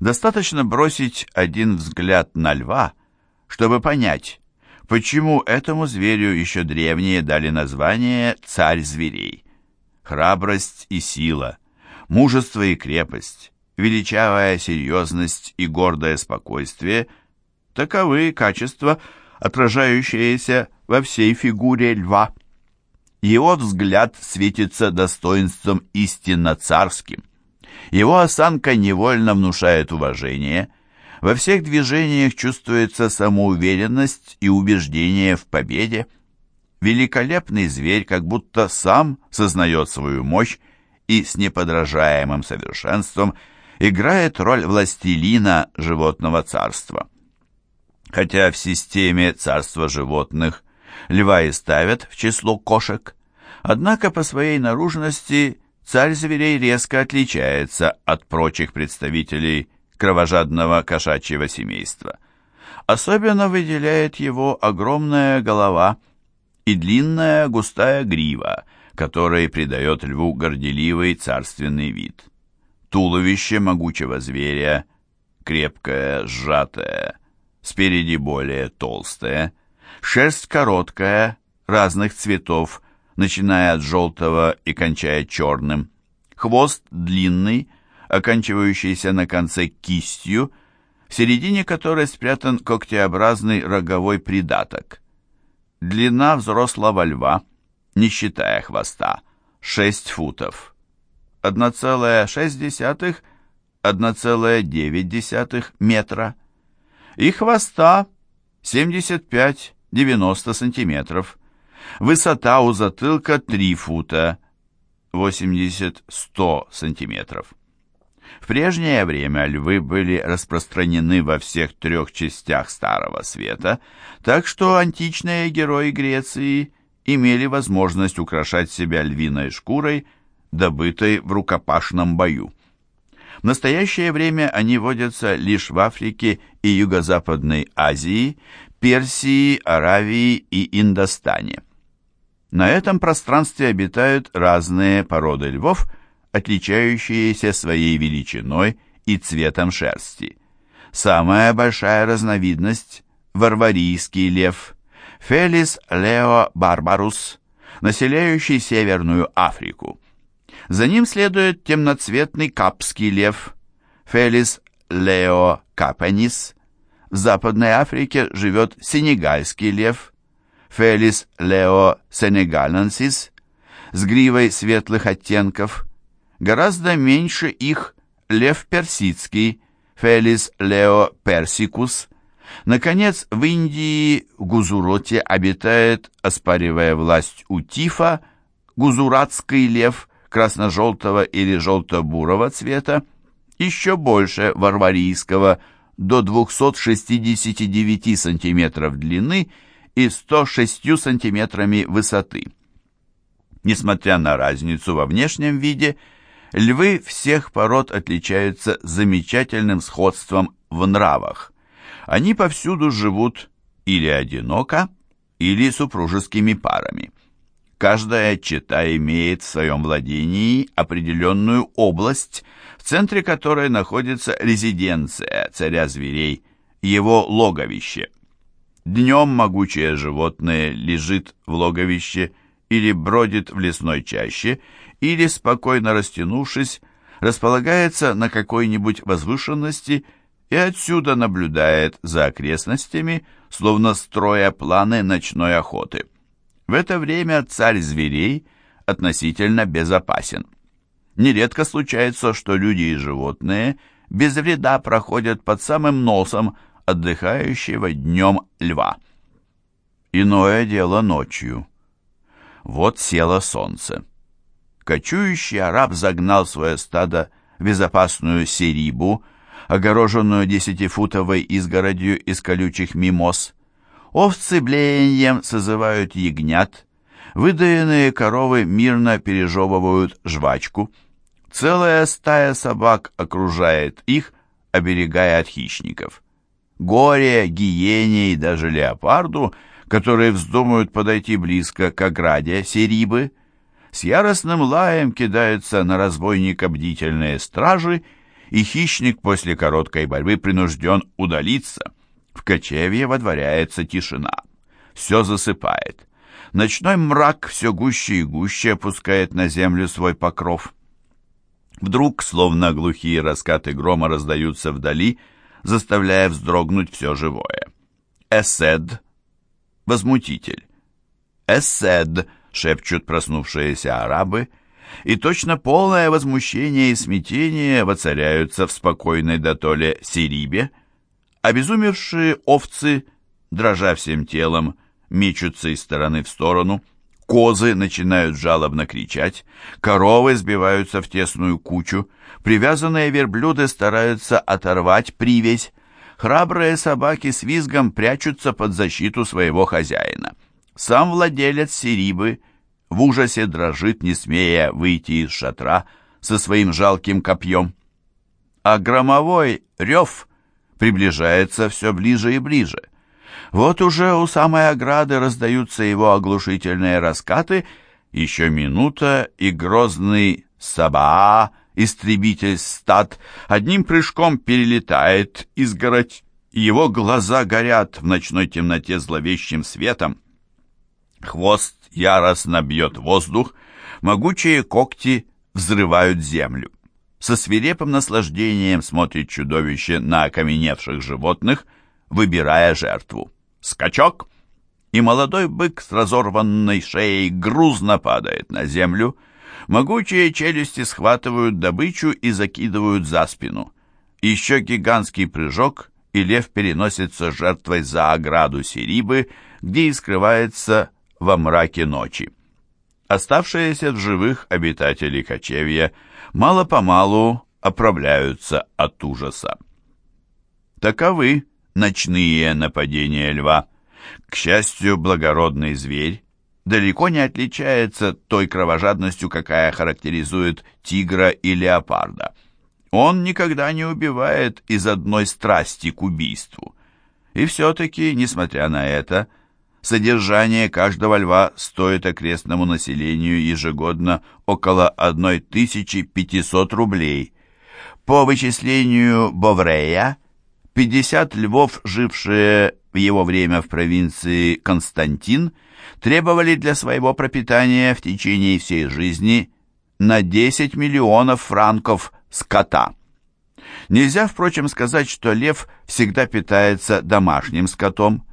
Достаточно бросить один взгляд на льва, чтобы понять, почему этому зверю еще древние дали название «царь зверей». Храбрость и сила, мужество и крепость, величавая серьезность и гордое спокойствие – таковы качества, отражающиеся во всей фигуре льва. Его взгляд светится достоинством истинно царским. Его осанка невольно внушает уважение. Во всех движениях чувствуется самоуверенность и убеждение в победе. Великолепный зверь как будто сам сознает свою мощь и с неподражаемым совершенством играет роль властелина животного царства. Хотя в системе царства животных льва и ставят в число кошек, однако по своей наружности царь зверей резко отличается от прочих представителей кровожадного кошачьего семейства. Особенно выделяет его огромная голова и длинная густая грива, которой придает льву горделивый царственный вид. Туловище могучего зверя, крепкое, сжатое, спереди более толстое, шерсть короткая, разных цветов, начиная от желтого и кончая черным. Хвост длинный, оканчивающийся на конце кистью, в середине которой спрятан когтеобразный роговой придаток. Длина взрослого льва, не считая хвоста, 6 футов. 1,6-1,9 метра. И хвоста 75-90 сантиметров. Высота у затылка 3 фута, 80-100 сантиметров. В прежнее время львы были распространены во всех трех частях Старого Света, так что античные герои Греции имели возможность украшать себя львиной шкурой, добытой в рукопашном бою. В настоящее время они водятся лишь в Африке и Юго-Западной Азии, Персии, Аравии и Индостане. На этом пространстве обитают разные породы львов, отличающиеся своей величиной и цветом шерсти. Самая большая разновидность – варварийский лев, Фелис лео барбарус, населяющий Северную Африку. За ним следует темноцветный капский лев, Фелис лео капенис. В Западной Африке живет сенегальский лев, Фелис лео сенегаленсис с гривой светлых оттенков. Гораздо меньше их лев персидский, Фелис лео персикус. Наконец, в Индии в Гузуроте обитает, оспаривая власть у Тифа, гузуратский лев красно-желтого или желто-бурого цвета, еще больше варварийского, до 269 сантиметров длины и 106 сантиметрами высоты. Несмотря на разницу во внешнем виде, львы всех пород отличаются замечательным сходством в нравах. Они повсюду живут или одиноко, или супружескими парами. Каждая чета имеет в своем владении определенную область, в центре которой находится резиденция царя зверей, его логовище. Днем могучее животное лежит в логовище или бродит в лесной чаще, или, спокойно растянувшись, располагается на какой-нибудь возвышенности и отсюда наблюдает за окрестностями, словно строя планы ночной охоты. В это время царь зверей относительно безопасен. Нередко случается, что люди и животные без вреда проходят под самым носом отдыхающего днем льва. Иное дело ночью. Вот село солнце. Кочующий араб загнал свое стадо в безопасную серибу, огороженную десятифутовой изгородью из колючих мимоз. Овцы блеянием созывают ягнят, выдаенные коровы мирно пережевывают жвачку. Целая стая собак окружает их, оберегая от хищников горе, гиене и даже леопарду, которые вздумают подойти близко к ограде Серибы, с яростным лаем кидаются на разбойника бдительные стражи, и хищник после короткой борьбы принужден удалиться. В кочевье водворяется тишина. Все засыпает. Ночной мрак все гуще и гуще опускает на землю свой покров. Вдруг, словно глухие раскаты грома раздаются вдали, заставляя вздрогнуть все живое. Эсед, возмутитель. Эсед, шепчут проснувшиеся арабы, и точно полное возмущение и смятение воцаряются в спокойной дотоле Сирибе. Обезумевшие овцы, дрожа всем телом, мечутся из стороны в сторону, козы начинают жалобно кричать, коровы сбиваются в тесную кучу, привязанные верблюды стараются оторвать привязь, храбрые собаки с визгом прячутся под защиту своего хозяина. Сам владелец Сирибы в ужасе дрожит, не смея выйти из шатра со своим жалким копьем. А громовой рев приближается все ближе и ближе. Вот уже у самой ограды раздаются его оглушительные раскаты, еще минута, и грозный Сабаа, истребитель стад, одним прыжком перелетает изгородь, его глаза горят в ночной темноте зловещим светом. Хвост яростно бьет воздух, могучие когти взрывают землю. Со свирепым наслаждением смотрит чудовище на окаменевших животных, выбирая жертву. Скачок! И молодой бык с разорванной шеей грузно падает на землю. Могучие челюсти схватывают добычу и закидывают за спину. Еще гигантский прыжок, и лев переносится жертвой за ограду Сирибы, где и скрывается во мраке ночи. Оставшиеся в живых обитатели кочевья мало-помалу оправляются от ужаса. Таковы ночные нападения льва. К счастью, благородный зверь далеко не отличается той кровожадностью, какая характеризует тигра и леопарда. Он никогда не убивает из одной страсти к убийству. И все-таки, несмотря на это, Содержание каждого льва стоит окрестному населению ежегодно около 1500 рублей. По вычислению Боврея, 50 львов, жившие в его время в провинции Константин, требовали для своего пропитания в течение всей жизни на 10 миллионов франков скота. Нельзя, впрочем, сказать, что лев всегда питается домашним скотом.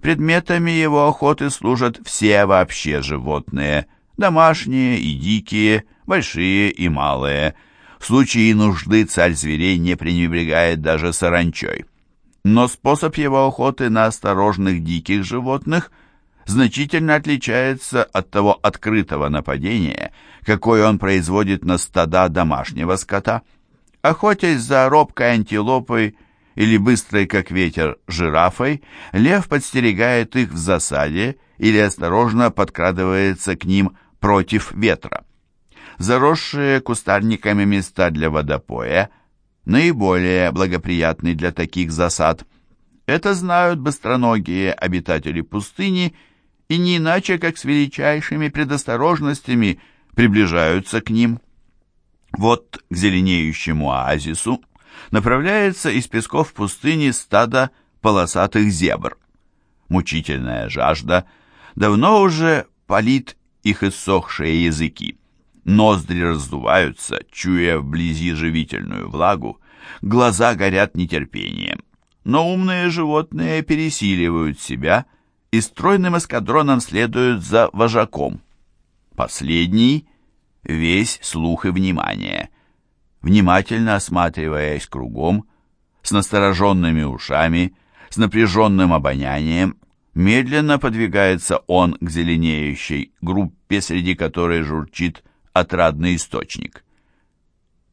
Предметами его охоты служат все вообще животные, домашние и дикие, большие и малые. В случае нужды царь зверей не пренебрегает даже саранчой. Но способ его охоты на осторожных диких животных значительно отличается от того открытого нападения, какое он производит на стада домашнего скота. Охотясь за робкой антилопой или быстрой, как ветер, жирафой, лев подстерегает их в засаде или осторожно подкрадывается к ним против ветра. Заросшие кустарниками места для водопоя наиболее благоприятны для таких засад. Это знают быстроногие обитатели пустыни и не иначе, как с величайшими предосторожностями приближаются к ним. Вот к зеленеющему оазису направляется из песков пустыни стадо полосатых зебр. Мучительная жажда давно уже палит их иссохшие языки. Ноздри раздуваются, чуя вблизи живительную влагу, глаза горят нетерпением. Но умные животные пересиливают себя и стройным эскадроном следуют за вожаком. Последний — весь слух и внимание — внимательно осматриваясь кругом, с настороженными ушами, с напряженным обонянием, медленно подвигается он к зеленеющей группе, среди которой журчит отрадный источник.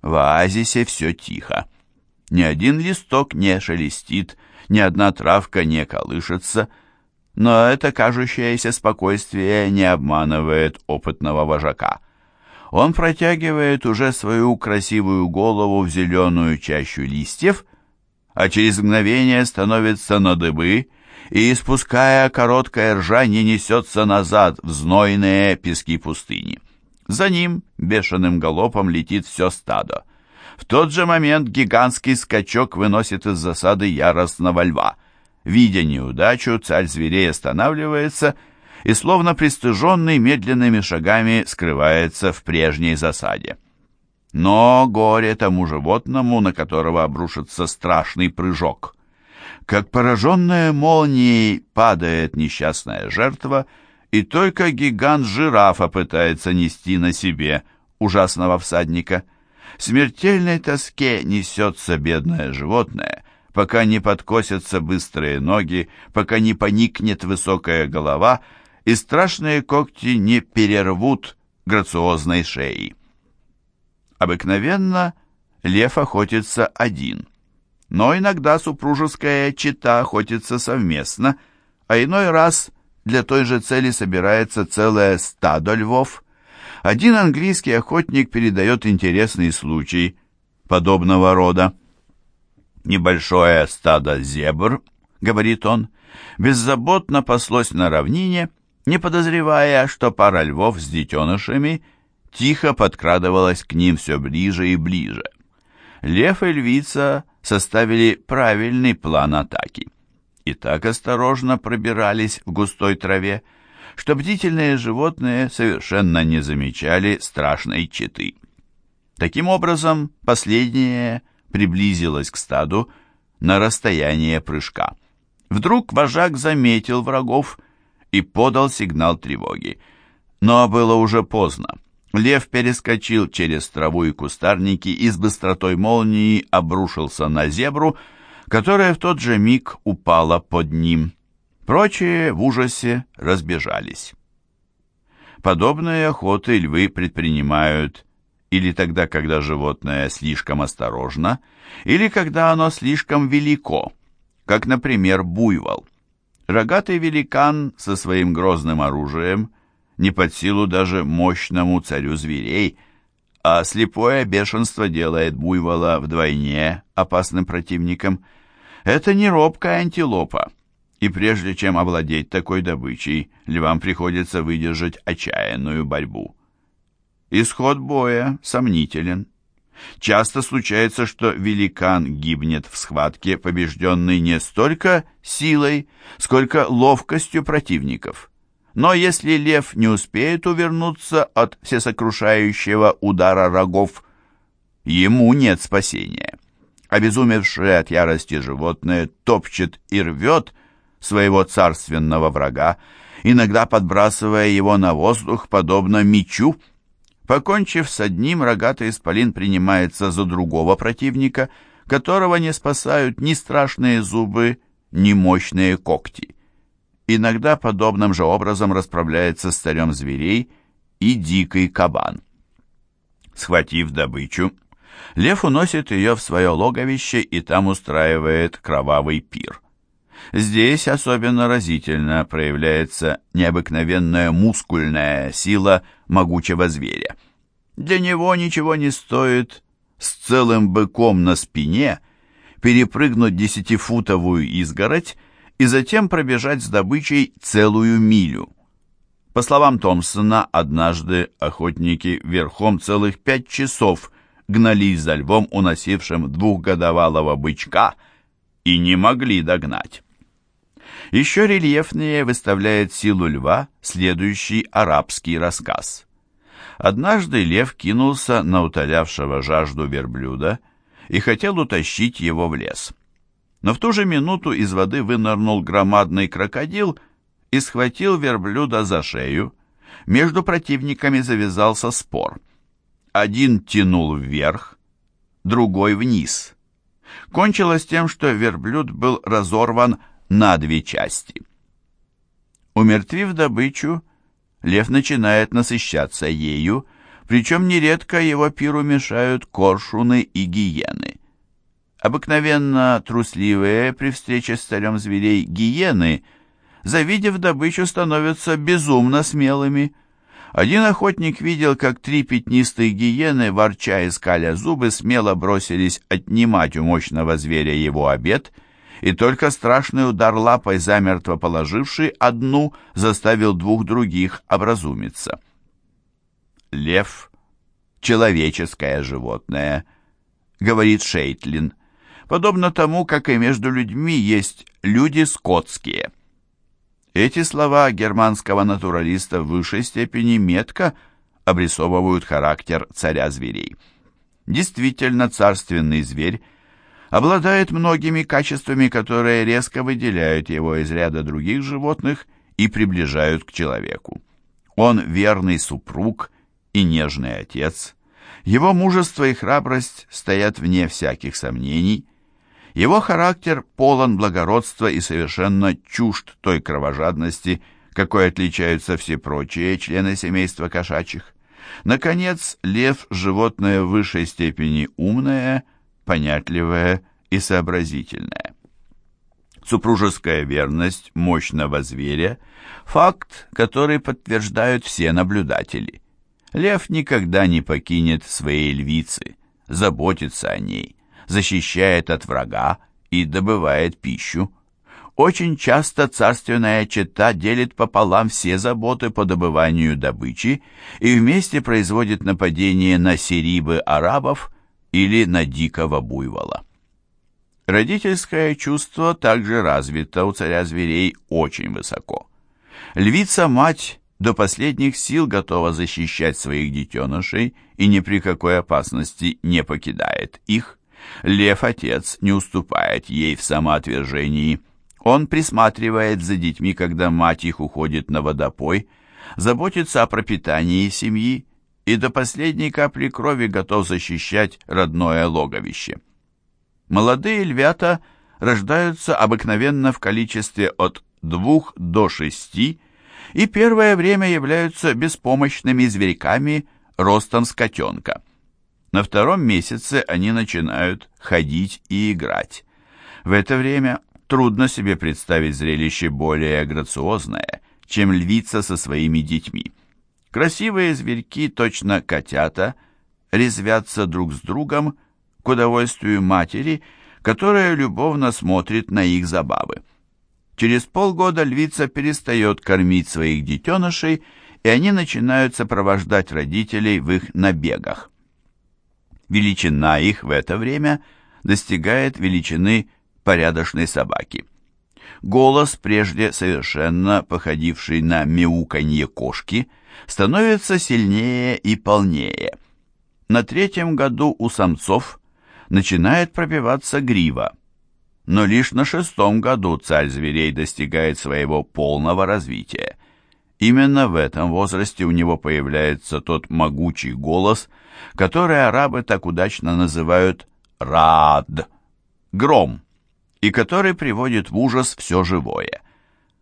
В оазисе все тихо. Ни один листок не шелестит, ни одна травка не колышется, но это кажущееся спокойствие не обманывает опытного вожака. Он протягивает уже свою красивую голову в зеленую чащу листьев, а через мгновение становится на дыбы и, испуская короткое ржание, несется назад в знойные пески пустыни. За ним бешеным галопом летит все стадо. В тот же момент гигантский скачок выносит из засады яростного льва. Видя неудачу, царь зверей останавливается и, словно пристыженный, медленными шагами скрывается в прежней засаде. Но горе тому животному, на которого обрушится страшный прыжок. Как пораженная молнией падает несчастная жертва, и только гигант-жирафа пытается нести на себе ужасного всадника — в смертельной тоске несется бедное животное, пока не подкосятся быстрые ноги, пока не поникнет высокая голова и страшные когти не перервут грациозной шеи. Обыкновенно лев охотится один, но иногда супружеская чета охотится совместно, а иной раз для той же цели собирается целое стадо львов – один английский охотник передает интересный случай подобного рода. «Небольшое стадо зебр», — говорит он, — беззаботно паслось на равнине, не подозревая, что пара львов с детенышами тихо подкрадывалась к ним все ближе и ближе. Лев и львица составили правильный план атаки и так осторожно пробирались в густой траве, что бдительные животные совершенно не замечали страшной четы. Таким образом, последнее приблизилось к стаду на расстояние прыжка. Вдруг вожак заметил врагов и подал сигнал тревоги. Но было уже поздно. Лев перескочил через траву и кустарники и с быстротой молнии обрушился на зебру, которая в тот же миг упала под ним. Прочие в ужасе разбежались. Подобные охоты львы предпринимают или тогда, когда животное слишком осторожно, или когда оно слишком велико, как, например, буйвол. Рогатый великан со своим грозным оружием не под силу даже мощному царю зверей, а слепое бешенство делает буйвола вдвойне опасным противником. Это не робкая антилопа, и прежде чем овладеть такой добычей, львам приходится выдержать отчаянную борьбу. Исход боя сомнителен. Часто случается, что великан гибнет в схватке, побежденный не столько силой, сколько ловкостью противников. Но если лев не успеет увернуться от всесокрушающего удара рогов, ему нет спасения. Обезумевшее от ярости животное топчет и рвет, своего царственного врага, иногда подбрасывая его на воздух, подобно мечу. Покончив с одним, рогатый исполин принимается за другого противника, которого не спасают ни страшные зубы, ни мощные когти. Иногда подобным же образом расправляется с царем зверей и дикий кабан. Схватив добычу, лев уносит ее в свое логовище и там устраивает кровавый пир. Здесь особенно разительно проявляется необыкновенная мускульная сила могучего зверя. Для него ничего не стоит с целым быком на спине перепрыгнуть десятифутовую изгородь и затем пробежать с добычей целую милю. По словам Томпсона, однажды охотники верхом целых пять часов гнались за львом, уносившим двухгодовалого бычка, и не могли догнать. Еще рельефнее выставляет силу льва следующий арабский рассказ. Однажды лев кинулся на утолявшего жажду верблюда и хотел утащить его в лес. Но в ту же минуту из воды вынырнул громадный крокодил и схватил верблюда за шею. Между противниками завязался спор. Один тянул вверх, другой вниз. Кончилось тем, что верблюд был разорван на две части. Умертвив добычу, лев начинает насыщаться ею, причем нередко его пиру мешают коршуны и гиены. Обыкновенно трусливые при встрече с царем зверей гиены, завидев добычу, становятся безумно смелыми. Один охотник видел, как три пятнистые гиены, ворча и скаля зубы, смело бросились отнимать у мощного зверя его обед — и только страшный удар лапой, замертво положивший одну, заставил двух других образумиться. Лев — человеческое животное, говорит Шейтлин, подобно тому, как и между людьми есть люди скотские. Эти слова германского натуралиста в высшей степени метко обрисовывают характер царя зверей. Действительно, царственный зверь обладает многими качествами, которые резко выделяют его из ряда других животных и приближают к человеку. Он верный супруг и нежный отец. Его мужество и храбрость стоят вне всяких сомнений. Его характер полон благородства и совершенно чужд той кровожадности, какой отличаются все прочие члены семейства кошачьих. Наконец, лев – животное в высшей степени умное, понятливое и сообразительное. Супружеская верность мощного зверя – факт, который подтверждают все наблюдатели. Лев никогда не покинет своей львицы, заботится о ней, защищает от врага и добывает пищу. Очень часто царственная чета делит пополам все заботы по добыванию добычи и вместе производит нападение на серибы арабов или на дикого буйвола. Родительское чувство также развито у царя зверей очень высоко. Львица-мать до последних сил готова защищать своих детенышей и ни при какой опасности не покидает их. Лев-отец не уступает ей в самоотвержении. Он присматривает за детьми, когда мать их уходит на водопой, заботится о пропитании семьи и до последней капли крови готов защищать родное логовище. Молодые львята рождаются обыкновенно в количестве от двух до шести и первое время являются беспомощными зверьками ростом с котенка. На втором месяце они начинают ходить и играть. В это время трудно себе представить зрелище более грациозное, чем львица со своими детьми. Красивые зверьки, точно котята, резвятся друг с другом, к удовольствию матери, которая любовно смотрит на их забавы. Через полгода львица перестает кормить своих детенышей, и они начинают сопровождать родителей в их набегах. Величина их в это время достигает величины порядочной собаки. Голос, прежде совершенно походивший на мяуканье кошки, становится сильнее и полнее. На третьем году у самцов начинает пробиваться грива. Но лишь на шестом году царь зверей достигает своего полного развития. Именно в этом возрасте у него появляется тот могучий голос, который арабы так удачно называют «рад» — «гром», и который приводит в ужас все живое.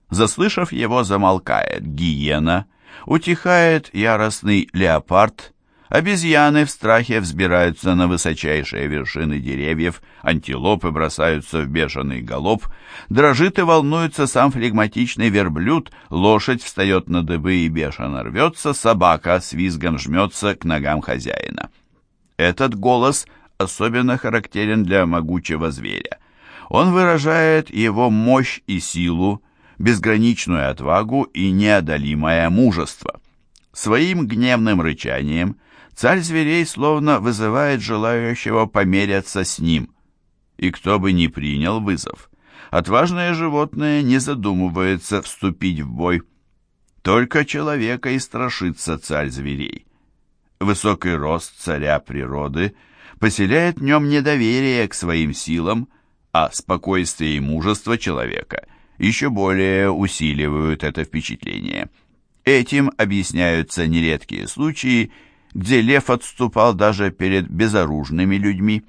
Заслышав его, замолкает гиена, утихает яростный леопард, Обезьяны в страхе взбираются на высочайшие вершины деревьев, антилопы бросаются в бешеный галоп, дрожит и волнуется сам флегматичный верблюд, лошадь встает на дыбы и бешено рвется, собака с визгом жмется к ногам хозяина. Этот голос особенно характерен для могучего зверя. Он выражает его мощь и силу, безграничную отвагу и неодолимое мужество. Своим гневным рычанием – Царь зверей словно вызывает желающего померяться с ним. И кто бы ни принял вызов, отважное животное не задумывается вступить в бой. Только человека и страшится царь зверей. Высокий рост царя природы поселяет в нем недоверие к своим силам, а спокойствие и мужество человека еще более усиливают это впечатление. Этим объясняются нередкие случаи, где лев отступал даже перед безоружными людьми.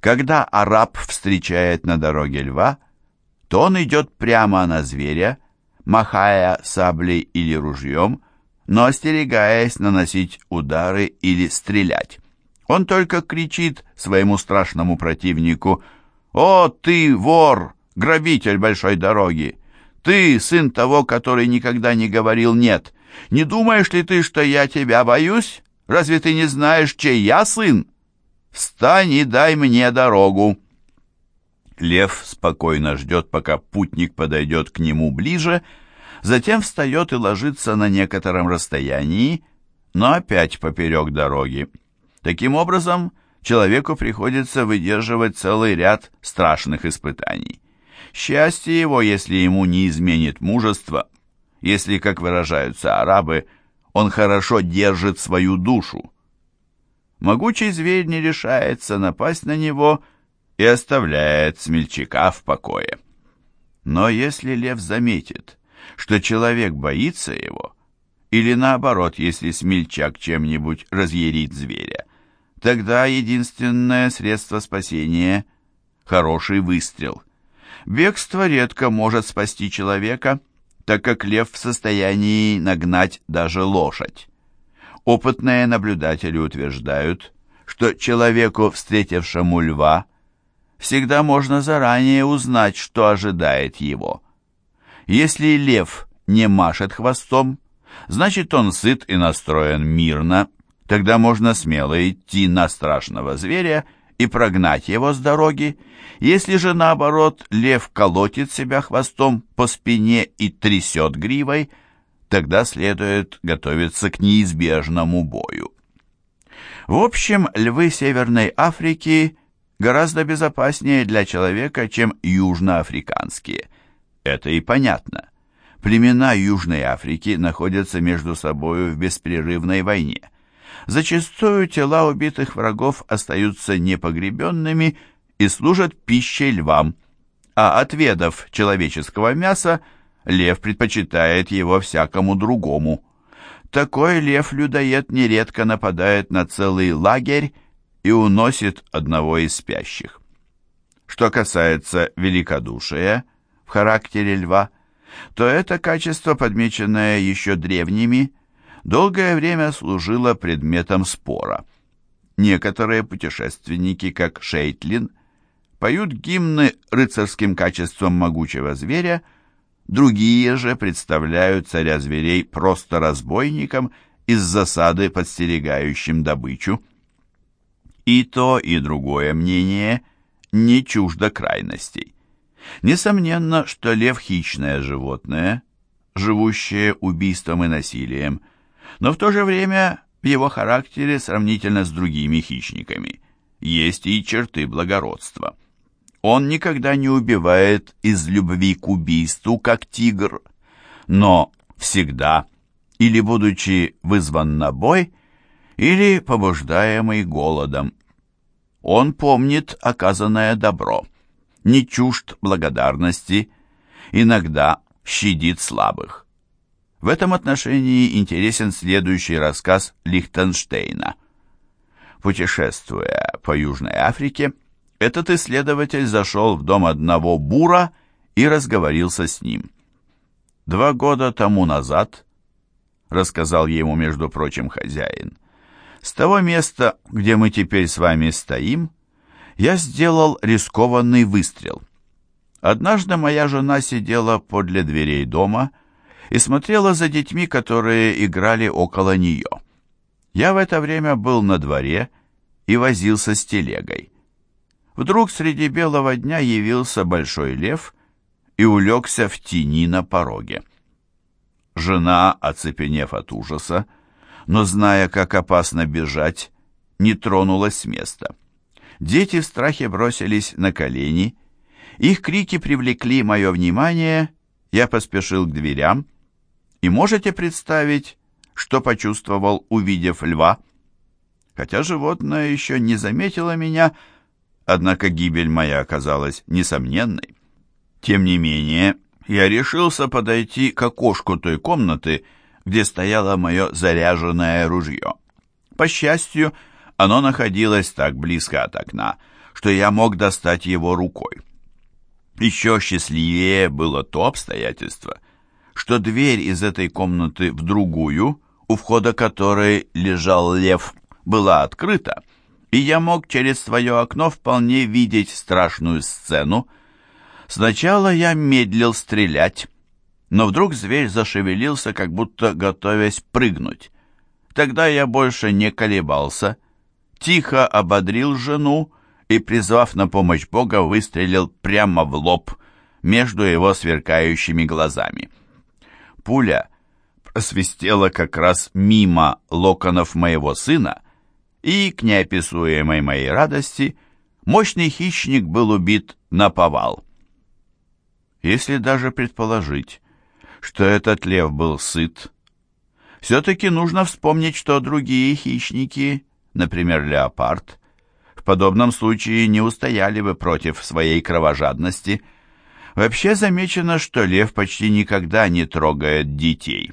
Когда араб встречает на дороге льва, то он идет прямо на зверя, махая саблей или ружьем, но остерегаясь наносить удары или стрелять. Он только кричит своему страшному противнику «О, ты вор, грабитель большой дороги! Ты сын того, который никогда не говорил «нет», не думаешь ли ты, что я тебя боюсь? Разве ты не знаешь, чей я сын? Встань и дай мне дорогу!» Лев спокойно ждет, пока путник подойдет к нему ближе, затем встает и ложится на некотором расстоянии, но опять поперек дороги. Таким образом, человеку приходится выдерживать целый ряд страшных испытаний. Счастье его, если ему не изменит мужество, если, как выражаются арабы, он хорошо держит свою душу. Могучий зверь не решается напасть на него и оставляет смельчака в покое. Но если лев заметит, что человек боится его, или наоборот, если смельчак чем-нибудь разъярит зверя, тогда единственное средство спасения — хороший выстрел. Бегство редко может спасти человека, так как лев в состоянии нагнать даже лошадь. Опытные наблюдатели утверждают, что человеку, встретившему льва, всегда можно заранее узнать, что ожидает его. Если лев не машет хвостом, значит он сыт и настроен мирно, тогда можно смело идти на страшного зверя и прогнать его с дороги. Если же наоборот лев колотит себя хвостом по спине и трясет гривой, тогда следует готовиться к неизбежному бою. В общем, львы Северной Африки гораздо безопаснее для человека, чем южноафриканские. Это и понятно. Племена Южной Африки находятся между собою в беспрерывной войне – Зачастую тела убитых врагов остаются непогребенными и служат пищей львам, а отведав человеческого мяса, лев предпочитает его всякому другому. Такой лев-людоед нередко нападает на целый лагерь и уносит одного из спящих. Что касается великодушия в характере льва, то это качество, подмеченное еще древними, долгое время служила предметом спора. Некоторые путешественники, как Шейтлин, поют гимны рыцарским качеством могучего зверя, другие же представляют царя зверей просто разбойником из засады, подстерегающим добычу. И то, и другое мнение не чуждо крайностей. Несомненно, что лев – хищное животное, живущее убийством и насилием, но в то же время в его характере сравнительно с другими хищниками есть и черты благородства. Он никогда не убивает из любви к убийству, как тигр, но всегда, или будучи вызван на бой, или побуждаемый голодом. Он помнит оказанное добро, не чужд благодарности, иногда щадит слабых. В этом отношении интересен следующий рассказ Лихтенштейна. Путешествуя по Южной Африке, этот исследователь зашел в дом одного бура и разговорился с ним. Два года тому назад, рассказал ему, между прочим, хозяин, с того места, где мы теперь с вами стоим, я сделал рискованный выстрел. Однажды моя жена сидела подле дверей дома и смотрела за детьми, которые играли около нее. Я в это время был на дворе и возился с телегой. Вдруг среди белого дня явился большой лев и улегся в тени на пороге. Жена, оцепенев от ужаса, но зная, как опасно бежать, не тронулась с места. Дети в страхе бросились на колени, их крики привлекли мое внимание, я поспешил к дверям, и можете представить, что почувствовал, увидев льва? Хотя животное еще не заметило меня, однако гибель моя оказалась несомненной. Тем не менее, я решился подойти к окошку той комнаты, где стояло мое заряженное ружье. По счастью, оно находилось так близко от окна, что я мог достать его рукой. Еще счастливее было то обстоятельство, что дверь из этой комнаты в другую, у входа которой лежал лев, была открыта, и я мог через свое окно вполне видеть страшную сцену. Сначала я медлил стрелять, но вдруг зверь зашевелился, как будто готовясь прыгнуть. Тогда я больше не колебался, тихо ободрил жену и, призвав на помощь Бога, выстрелил прямо в лоб между его сверкающими глазами. Пуля просвистела как раз мимо локонов моего сына и, к неописуемой моей радости, мощный хищник был убит на повал. Если даже предположить, что этот лев был сыт, все-таки нужно вспомнить, что другие хищники, например, леопард, в подобном случае не устояли бы против своей кровожадности. Вообще замечено, что лев почти никогда не трогает детей.